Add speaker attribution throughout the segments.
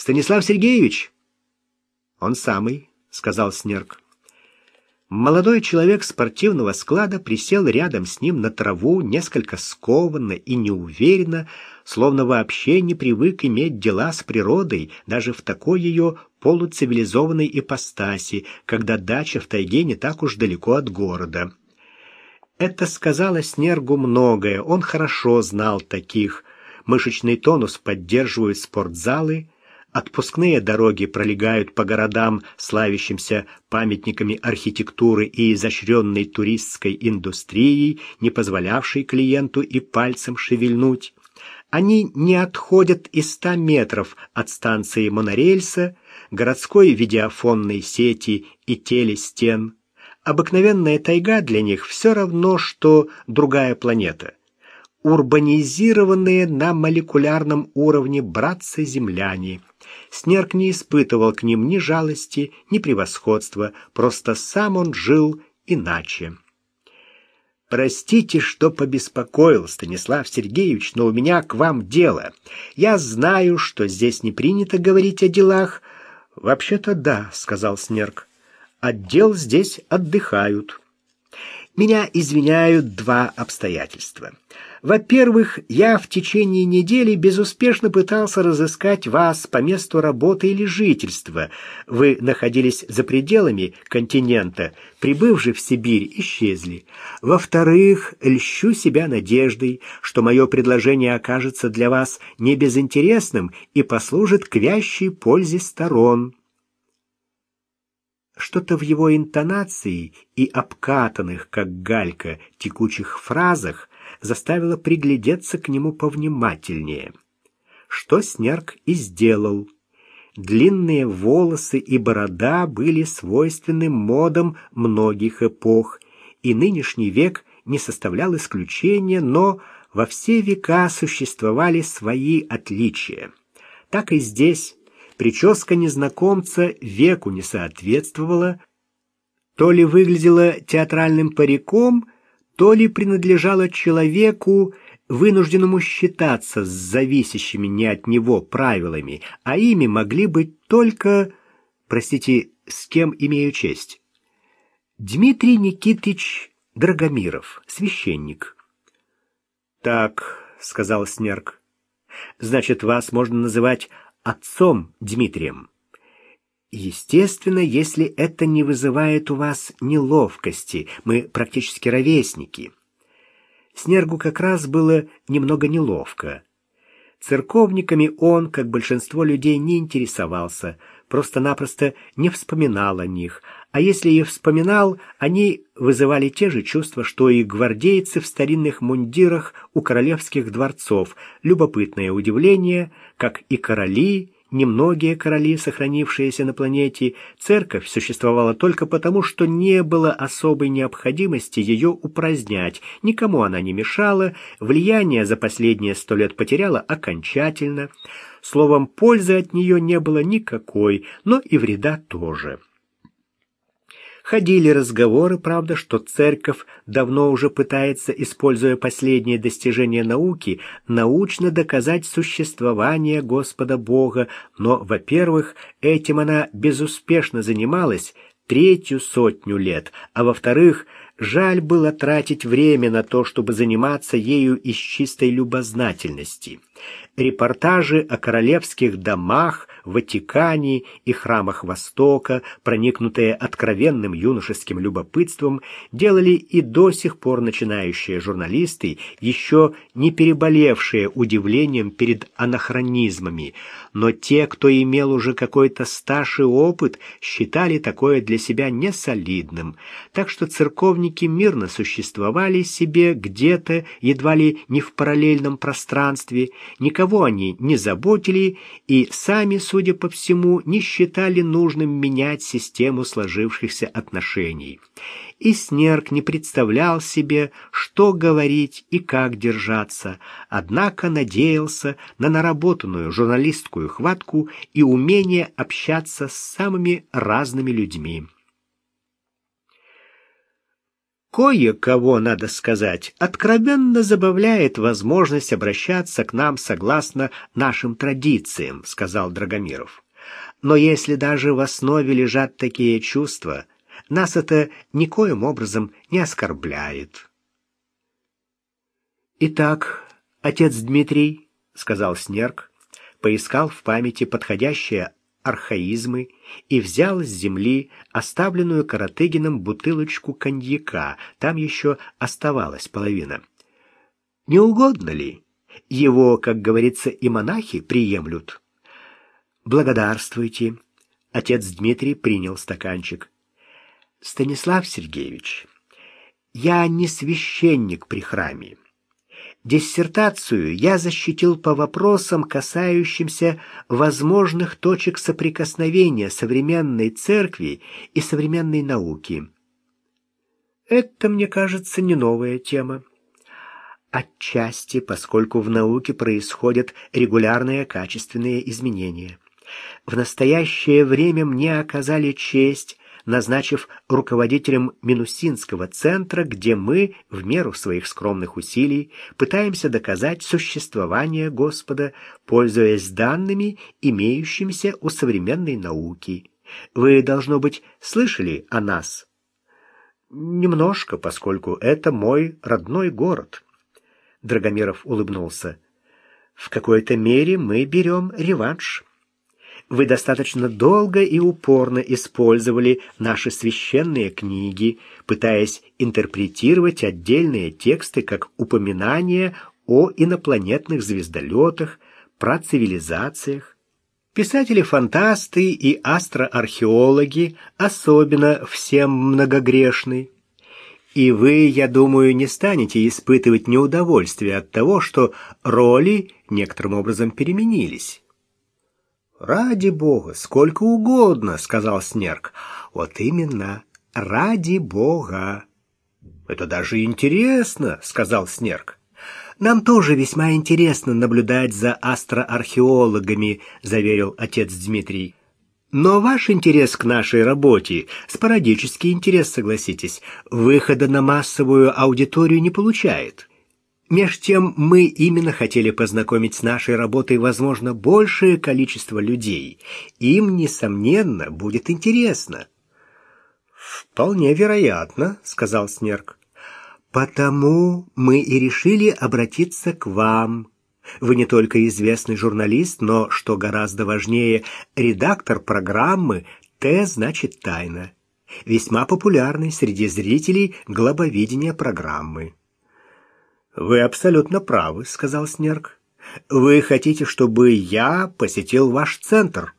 Speaker 1: Станислав Сергеевич?» «Он самый», — сказал Снерк. Молодой человек спортивного склада присел рядом с ним на траву, несколько скованно и неуверенно, словно вообще не привык иметь дела с природой, даже в такой ее полуцивилизованной ипостаси, когда дача в тайге не так уж далеко от города. Это сказала Снергу многое, он хорошо знал таких. Мышечный тонус поддерживают спортзалы, Отпускные дороги пролегают по городам, славящимся памятниками архитектуры и изощренной туристской индустрией, не позволявшей клиенту и пальцем шевельнуть. Они не отходят и ста метров от станции монорельса, городской видеофонной сети и телестен. Обыкновенная тайга для них все равно, что другая планета. Урбанизированные на молекулярном уровне братцы-земляне – Снерк не испытывал к ним ни жалости, ни превосходства, просто сам он жил иначе. «Простите, что побеспокоил, Станислав Сергеевич, но у меня к вам дело. Я знаю, что здесь не принято говорить о делах». «Вообще-то да», — сказал Снерк. «Отдел здесь отдыхают». Меня извиняют два обстоятельства. Во-первых, я в течение недели безуспешно пытался разыскать вас по месту работы или жительства. Вы находились за пределами континента, прибыв же в Сибирь, исчезли. Во-вторых, льщу себя надеждой, что мое предложение окажется для вас небезынтересным и послужит к вящей пользе сторон. Что-то в его интонации и обкатанных, как галька, текучих фразах заставило приглядеться к нему повнимательнее. Что Снерк и сделал. Длинные волосы и борода были свойственны модам многих эпох, и нынешний век не составлял исключения, но во все века существовали свои отличия. Так и здесь прическа незнакомца веку не соответствовала, то ли выглядела театральным париком, то ли принадлежала человеку, вынужденному считаться с зависящими не от него правилами, а ими могли быть только, простите, с кем имею честь. Дмитрий Никитич Драгомиров, священник. Так, сказал Снерк. Значит, вас можно называть отцом Дмитрием. Естественно, если это не вызывает у вас неловкости, мы практически ровесники. Снергу как раз было немного неловко. Церковниками он, как большинство людей, не интересовался, просто-напросто не вспоминал о них, а если и вспоминал, они вызывали те же чувства, что и гвардейцы в старинных мундирах у королевских дворцов, любопытное удивление, как и короли, немногие короли, сохранившиеся на планете, церковь существовала только потому, что не было особой необходимости ее упразднять, никому она не мешала, влияние за последние сто лет потеряла окончательно, словом, пользы от нее не было никакой, но и вреда тоже. Ходили разговоры, правда, что церковь давно уже пытается, используя последние достижения науки, научно доказать существование Господа Бога, но, во-первых, этим она безуспешно занималась третью сотню лет, а во-вторых, жаль было тратить время на то, чтобы заниматься ею из чистой любознательности. Репортажи о королевских домах, Ватикане и храмах Востока, проникнутые откровенным юношеским любопытством, делали и до сих пор начинающие журналисты, еще не переболевшие удивлением перед анахронизмами, но те, кто имел уже какой-то стаж и опыт, считали такое для себя несолидным. Так что церковники мирно существовали себе где-то, едва ли не в параллельном пространстве, никого они не заботили и сами, судя по всему, не считали нужным менять систему сложившихся отношений и Снерк не представлял себе, что говорить и как держаться, однако надеялся на наработанную журналистскую хватку и умение общаться с самыми разными людьми. кое-кого, надо сказать, откровенно забавляет возможность обращаться к нам согласно нашим традициям, сказал Драгомиров. Но если даже в основе лежат такие чувства, нас это никоим образом не оскорбляет. Итак, отец Дмитрий, сказал Снерк, поискал в памяти подходящее архаизмы и взял с земли оставленную Каратыгином бутылочку коньяка. Там еще оставалась половина. Не угодно ли? Его, как говорится, и монахи приемлют. Благодарствуйте. Отец Дмитрий принял стаканчик. Станислав Сергеевич, я не священник при храме. Диссертацию я защитил по вопросам, касающимся возможных точек соприкосновения современной церкви и современной науки. Это, мне кажется, не новая тема. Отчасти, поскольку в науке происходят регулярные качественные изменения. В настоящее время мне оказали честь назначив руководителем Минусинского центра, где мы, в меру своих скромных усилий, пытаемся доказать существование Господа, пользуясь данными, имеющимися у современной науки. Вы, должно быть, слышали о нас? Немножко, поскольку это мой родной город. Драгомиров улыбнулся. В какой-то мере мы берем реванш. Вы достаточно долго и упорно использовали наши священные книги, пытаясь интерпретировать отдельные тексты как упоминания о инопланетных звездолетах, про цивилизациях. Писатели-фантасты и астроархеологи особенно всем многогрешны. И вы, я думаю, не станете испытывать неудовольствие от того, что роли некоторым образом переменились. «Ради бога, сколько угодно», — сказал Снерк. «Вот именно, ради бога». «Это даже интересно», — сказал Снерк. «Нам тоже весьма интересно наблюдать за астроархеологами», — заверил отец Дмитрий. «Но ваш интерес к нашей работе, спорадический интерес, согласитесь, выхода на массовую аудиторию не получает». Меж тем мы именно хотели познакомить с нашей работой, возможно, большее количество людей. Им, несомненно, будет интересно. «Вполне вероятно», — сказал Снерк. «Потому мы и решили обратиться к вам. Вы не только известный журналист, но, что гораздо важнее, редактор программы «Т» значит «Тайна», весьма популярный среди зрителей глобовидения программы. «Вы абсолютно правы», — сказал Снерк. «Вы хотите, чтобы я посетил ваш центр?»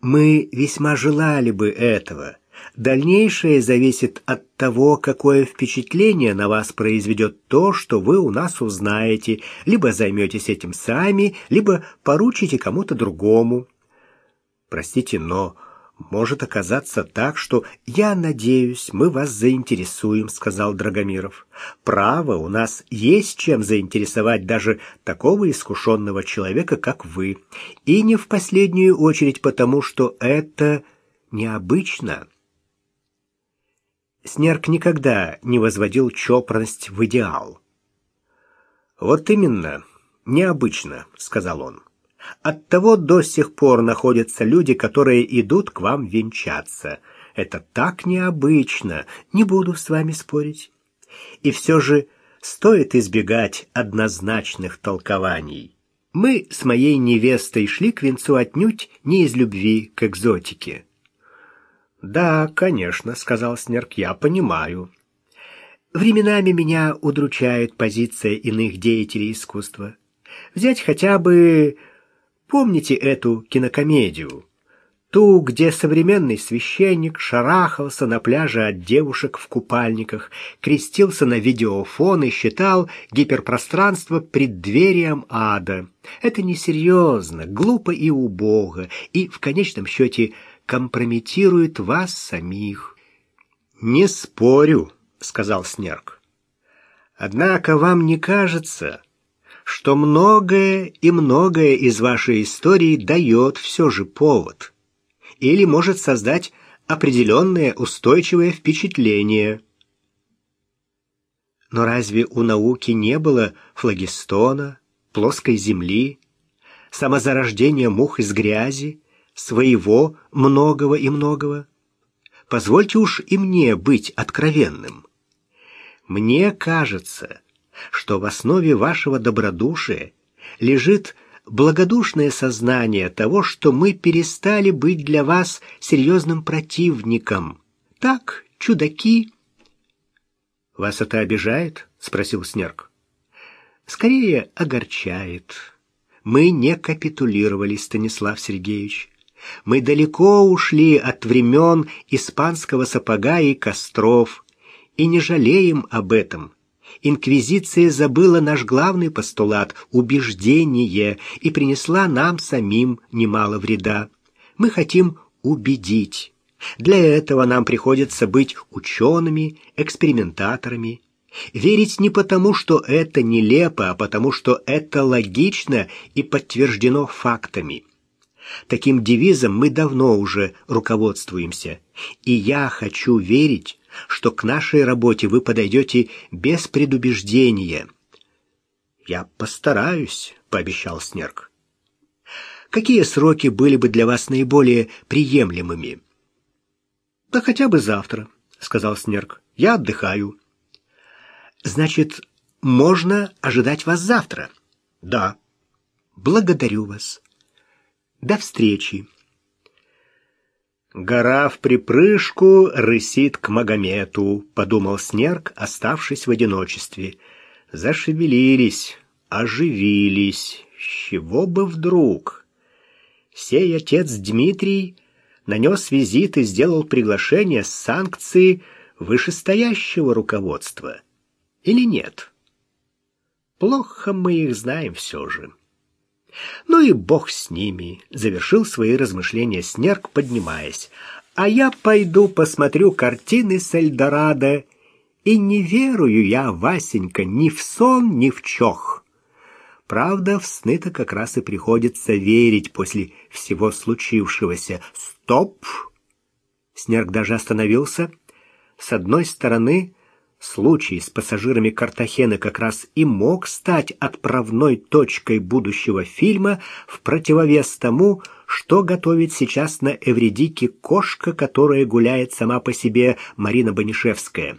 Speaker 1: «Мы весьма желали бы этого. Дальнейшее зависит от того, какое впечатление на вас произведет то, что вы у нас узнаете. Либо займетесь этим сами, либо поручите кому-то другому». «Простите, но...» может оказаться так, что я надеюсь, мы вас заинтересуем, сказал Драгомиров. Право, у нас есть чем заинтересовать даже такого искушенного человека, как вы, и не в последнюю очередь потому, что это необычно. Снерк никогда не возводил чопорность в идеал. Вот именно, необычно, сказал он. Оттого до сих пор находятся люди, которые идут к вам венчаться. Это так необычно, не буду с вами спорить. И все же стоит избегать однозначных толкований. Мы с моей невестой шли к венцу отнюдь не из любви к экзотике. «Да, конечно», — сказал Снерк, — «я понимаю». Временами меня удручает позиция иных деятелей искусства. Взять хотя бы Помните эту кинокомедию? Ту, где современный священник шарахался на пляже от девушек в купальниках, крестился на видеофон и считал гиперпространство преддверием ада. Это несерьезно, глупо и убого, и в конечном счете компрометирует вас самих. «Не спорю», — сказал Снерк. «Однако вам не кажется, что многое и многое из вашей истории дает все же повод или может создать определенное устойчивое впечатление. Но разве у науки не было флагистона, плоской земли, самозарождения мух из грязи, своего многого и многого? Позвольте уж и мне быть откровенным. Мне кажется, что в основе вашего добродушия лежит благодушное сознание того, что мы перестали быть для вас серьезным противником. Так, чудаки. Вас это обижает? спросил Снерк. Скорее огорчает. Мы не капитулировали, Станислав Сергеевич. Мы далеко ушли от времен испанского сапога и костров и не жалеем об этом. Инквизиция забыла наш главный постулат — убеждение, и принесла нам самим немало вреда. Мы хотим убедить. Для этого нам приходится быть учеными, экспериментаторами. Верить не потому, что это нелепо, а потому, что это логично и подтверждено фактами. Таким девизом мы давно уже руководствуемся. И я хочу верить, что к нашей работе вы подойдете без предубеждения. Я постараюсь, пообещал Снерк. Какие сроки были бы для вас наиболее приемлемыми? Да хотя бы завтра, сказал Снерк. Я отдыхаю. Значит, можно ожидать вас завтра? Да. Благодарю вас. До встречи. Гора в припрыжку рысит к Магомету, подумал Снерк, оставшись в одиночестве. Зашевелились, оживились. С чего бы вдруг? Сей отец Дмитрий нанес визит и сделал приглашение с санкции вышестоящего руководства. Или нет? Плохо мы их знаем все же. Ну и бог с ними, завершил свои размышления Снерк, поднимаясь. А я пойду посмотрю картины с Эльдорадо, и не верую я, Васенька, ни в сон, ни в чох. Правда, в сны-то как раз и приходится верить после всего случившегося. Стоп! Снерк даже остановился. С одной стороны, Случай с пассажирами Картахены как раз и мог стать отправной точкой будущего фильма в противовес тому, что готовит сейчас на Эвредике кошка, которая гуляет сама по себе Марина Банишевская.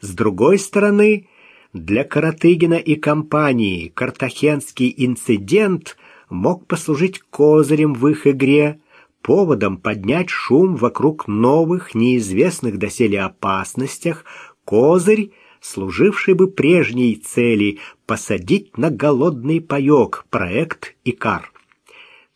Speaker 1: С другой стороны, для Каратыгина и компании картахенский инцидент мог послужить козырем в их игре, поводом поднять шум вокруг новых, неизвестных доселе опасностях, козырь, служивший бы прежней цели посадить на голодный паёк проект Икар.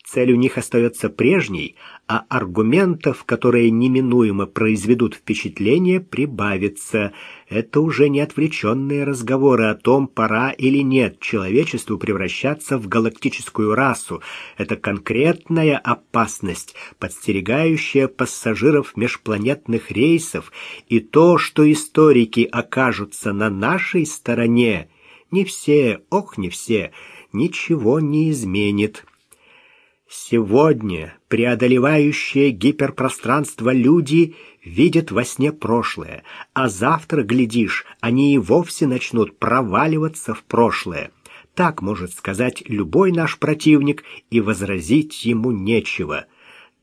Speaker 1: Цель у них остается прежней, а аргументов, которые неминуемо произведут впечатление, прибавится. Это уже не отвлеченные разговоры о том, пора или нет человечеству превращаться в галактическую расу. Это конкретная опасность, подстерегающая пассажиров межпланетных рейсов, и то, что историки окажутся на нашей стороне, не все, ох, не все, ничего не изменит. Сегодня преодолевающие гиперпространство люди видят во сне прошлое, а завтра, глядишь, они и вовсе начнут проваливаться в прошлое. Так может сказать любой наш противник, и возразить ему нечего.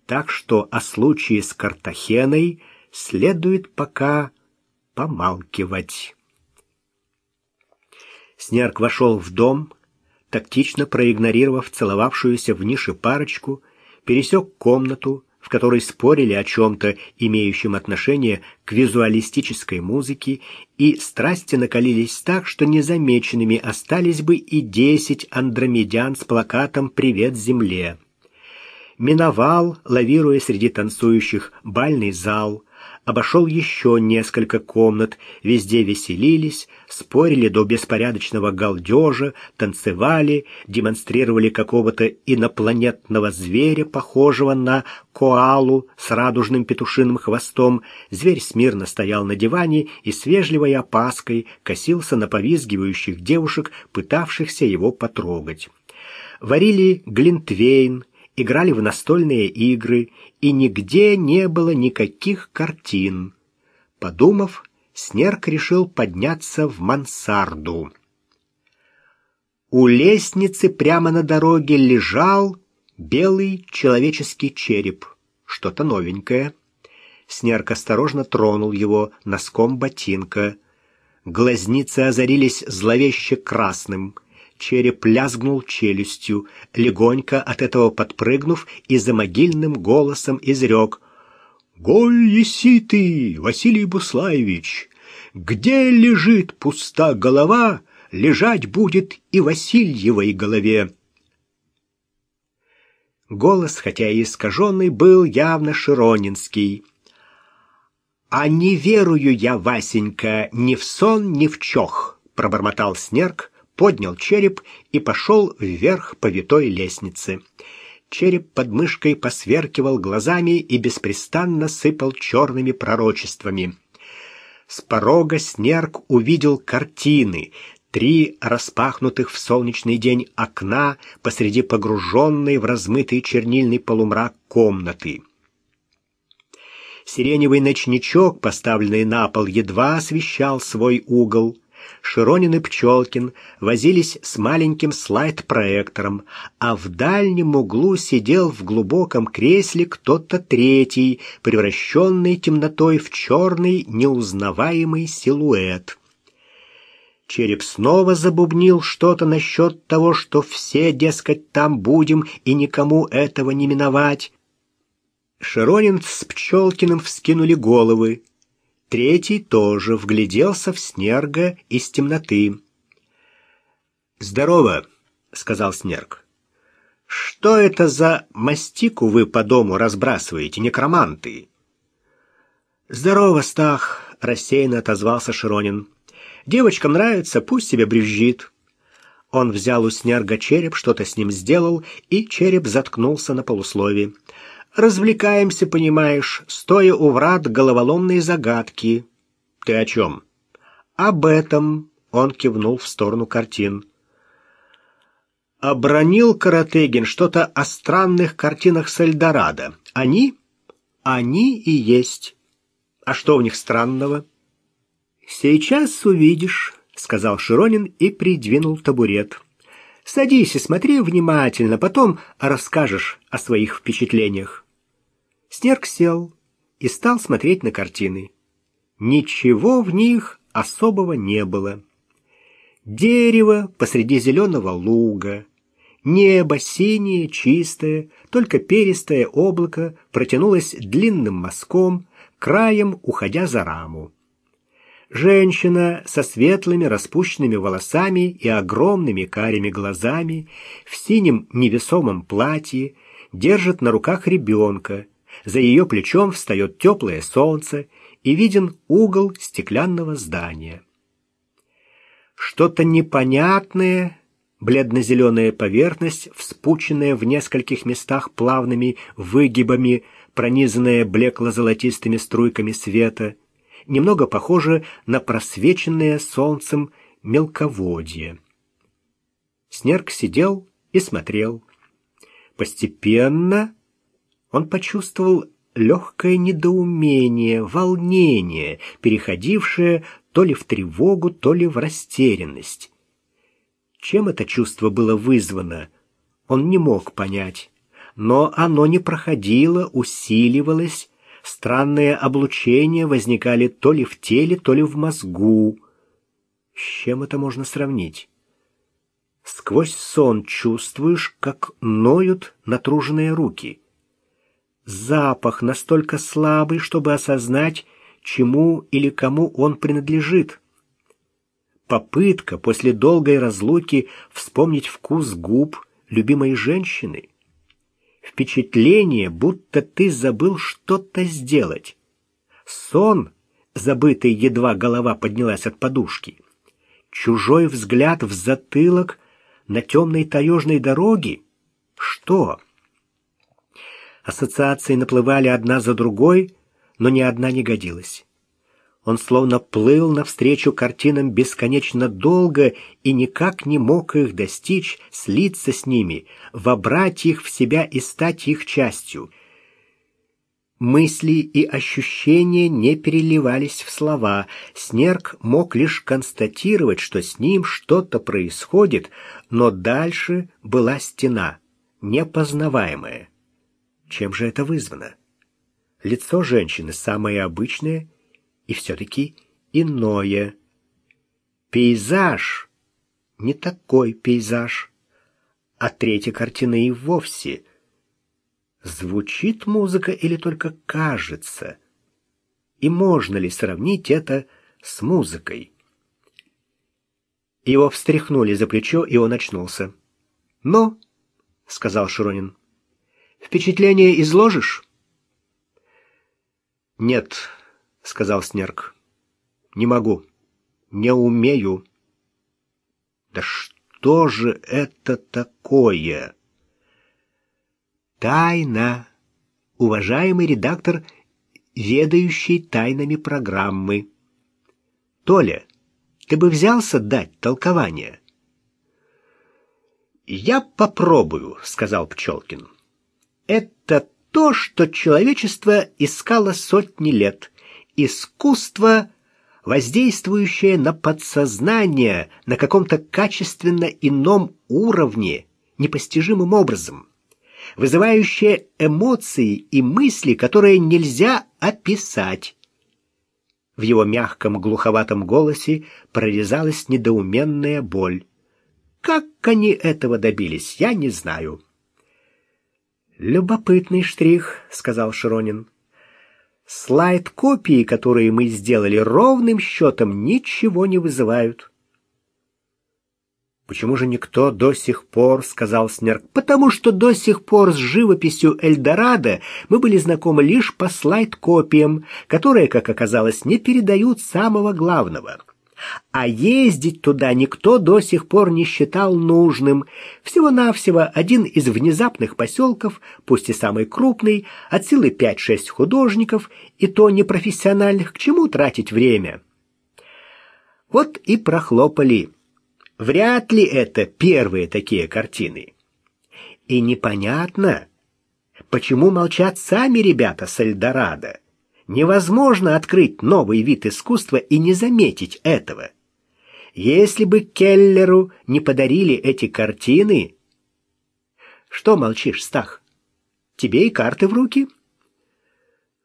Speaker 1: Так что о случае с Картахеной следует пока помалкивать. Снерк вошел в дом, тактично проигнорировав целовавшуюся в нише парочку, пересек комнату, в которой спорили о чем-то, имеющем отношение к визуалистической музыке, и страсти накалились так, что незамеченными остались бы и десять андромедян с плакатом «Привет Земле». Миновал, лавируя среди танцующих, бальный зал, обошел еще несколько комнат, везде веселились, спорили до беспорядочного галдежа, танцевали, демонстрировали какого-то инопланетного зверя, похожего на коалу с радужным петушиным хвостом. Зверь смирно стоял на диване и с вежливой опаской косился на повизгивающих девушек, пытавшихся его потрогать. Варили глинтвейн, играли в настольные игры, и нигде не было никаких картин. Подумав, Снерк решил подняться в мансарду. У лестницы прямо на дороге лежал белый человеческий череп, что-то новенькое. Снерк осторожно тронул его носком ботинка. Глазницы озарились зловеще красным. Череп лязгнул челюстью, легонько от этого подпрыгнув и за могильным голосом изрек «Голь еси ты, Василий Буслаевич! Где лежит пуста голова, лежать будет и Васильевой голове!» Голос, хотя и искаженный, был явно широнинский. «А не верую я, Васенька, ни в сон, ни в чох», — пробормотал Снерк, поднял череп и пошел вверх по витой лестнице. Череп под мышкой посверкивал глазами и беспрестанно сыпал черными пророчествами. С порога Снерк увидел картины, три распахнутых в солнечный день окна посреди погруженной в размытый чернильный полумрак комнаты. Сиреневый ночничок, поставленный на пол, едва освещал свой угол. Широнин и Пчелкин возились с маленьким слайд-проектором, а в дальнем углу сидел в глубоком кресле кто-то третий, превращенный темнотой в черный неузнаваемый силуэт. Череп снова забубнил что-то насчет того, что все, дескать, там будем и никому этого не миновать. Широнин с Пчелкиным вскинули головы. Третий тоже вгляделся в Снерга из темноты. «Здорово», — сказал Снерг. «Что это за мастику вы по дому разбрасываете, некроманты?» «Здорово, Стах», — рассеянно отозвался Широнин. «Девочкам нравится, пусть себе брюзжит». Он взял у Снерга череп, что-то с ним сделал, и череп заткнулся на полуслове. Развлекаемся, понимаешь, стоя у врат головоломные загадки. Ты о чем? Об этом, он кивнул в сторону картин. Обронил Каратегин что-то о странных картинах с Эльдорадо. Они? Они и есть. А что в них странного? Сейчас увидишь, сказал Широнин и придвинул табурет. Садись и смотри внимательно, потом расскажешь о своих впечатлениях. Снерк сел и стал смотреть на картины. Ничего в них особого не было. Дерево посреди зеленого луга, небо синее, чистое, только перистое облако протянулось длинным мазком, краем уходя за раму. Женщина со светлыми распущенными волосами и огромными карими глазами в синем невесомом платье держит на руках ребенка, за ее плечом встает теплое солнце и виден угол стеклянного здания. Что-то непонятное, бледно-зеленая поверхность, вспученная в нескольких местах плавными выгибами, пронизанная блекло-золотистыми струйками света, немного похоже на просвеченное солнцем мелководье. Снерк сидел и смотрел. Постепенно он почувствовал легкое недоумение, волнение, переходившее то ли в тревогу, то ли в растерянность. Чем это чувство было вызвано, он не мог понять, но оно не проходило, усиливалось, странные облучения возникали то ли в теле, то ли в мозгу. С чем это можно сравнить? Сквозь сон чувствуешь, как ноют натруженные руки — запах настолько слабый, чтобы осознать, чему или кому он принадлежит. Попытка после долгой разлуки вспомнить вкус губ любимой женщины. Впечатление, будто ты забыл что-то сделать. Сон, забытый едва голова поднялась от подушки. Чужой взгляд в затылок на темной таежной дороге. Что? Ассоциации наплывали одна за другой, но ни одна не годилась. Он словно плыл навстречу картинам бесконечно долго и никак не мог их достичь, слиться с ними, вобрать их в себя и стать их частью. Мысли и ощущения не переливались в слова. Снерк мог лишь констатировать, что с ним что-то происходит, но дальше была стена, непознаваемая. Чем же это вызвано? Лицо женщины самое обычное и все-таки иное. Пейзаж не такой пейзаж, а третья картина и вовсе — звучит музыка или только кажется? И можно ли сравнить это с музыкой? Его встряхнули за плечо, и он очнулся. «Ну», — сказал Широнин, — «впечатление изложишь?» «Нет», — сказал Снерк, — «не могу, не умею». «Да что же это такое?» Тайна. Уважаемый редактор, ведающий тайнами программы. Толя, ты бы взялся дать толкование? Я попробую, сказал Пчелкин. Это то, что человечество искало сотни лет. Искусство, воздействующее на подсознание на каком-то качественно ином уровне, непостижимым образом вызывающее эмоции и мысли, которые нельзя описать. В его мягком глуховатом голосе прорезалась недоуменная боль. Как они этого добились, я не знаю. «Любопытный штрих», — сказал Широнин. «Слайд-копии, которые мы сделали, ровным счетом ничего не вызывают». «Почему же никто до сих пор?» — сказал Снерк. «Потому что до сих пор с живописью Эльдорадо мы были знакомы лишь по слайд-копиям, которые, как оказалось, не передают самого главного. А ездить туда никто до сих пор не считал нужным. Всего-навсего один из внезапных поселков, пусть и самый крупный, от силы 5-6 художников, и то непрофессиональных, к чему тратить время?» Вот и прохлопали. Вряд ли это первые такие картины. И непонятно, почему молчат сами ребята с Эльдорадо. Невозможно открыть новый вид искусства и не заметить этого. Если бы Келлеру не подарили эти картины... Что молчишь, Стах? Тебе и карты в руки?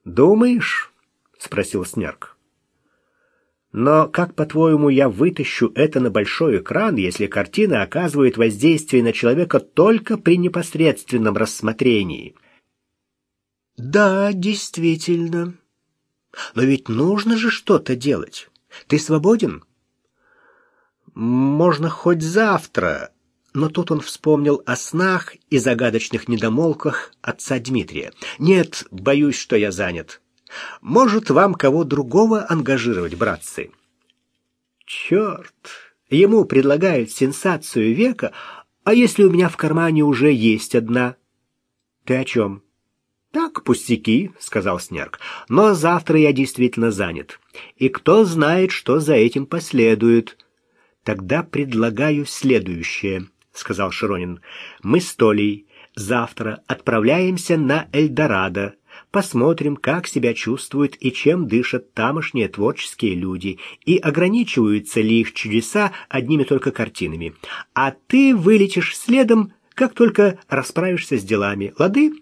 Speaker 1: Думаешь? — спросил Снерк. Но как, по-твоему, я вытащу это на большой экран, если картина оказывает воздействие на человека только при непосредственном рассмотрении? Да, действительно. Но ведь нужно же что-то делать. Ты свободен? Можно хоть завтра. Но тут он вспомнил о снах и загадочных недомолках отца Дмитрия. Нет, боюсь, что я занят. Может, вам кого другого ангажировать, братцы? Черт! Ему предлагают сенсацию века, а если у меня в кармане уже есть одна? Ты о чем? Так, пустяки, сказал Снерк. Но завтра я действительно занят. И кто знает, что за этим последует. Тогда предлагаю следующее, сказал Широнин. Мы с Толей завтра отправляемся на Эльдорадо посмотрим, как себя чувствуют и чем дышат тамошние творческие люди, и ограничиваются ли их чудеса одними только картинами. А ты вылетишь следом, как только расправишься с делами. Лады?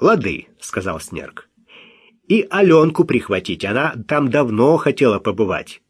Speaker 1: Лады, сказал Снерк. И Аленку прихватить, она там давно хотела побывать.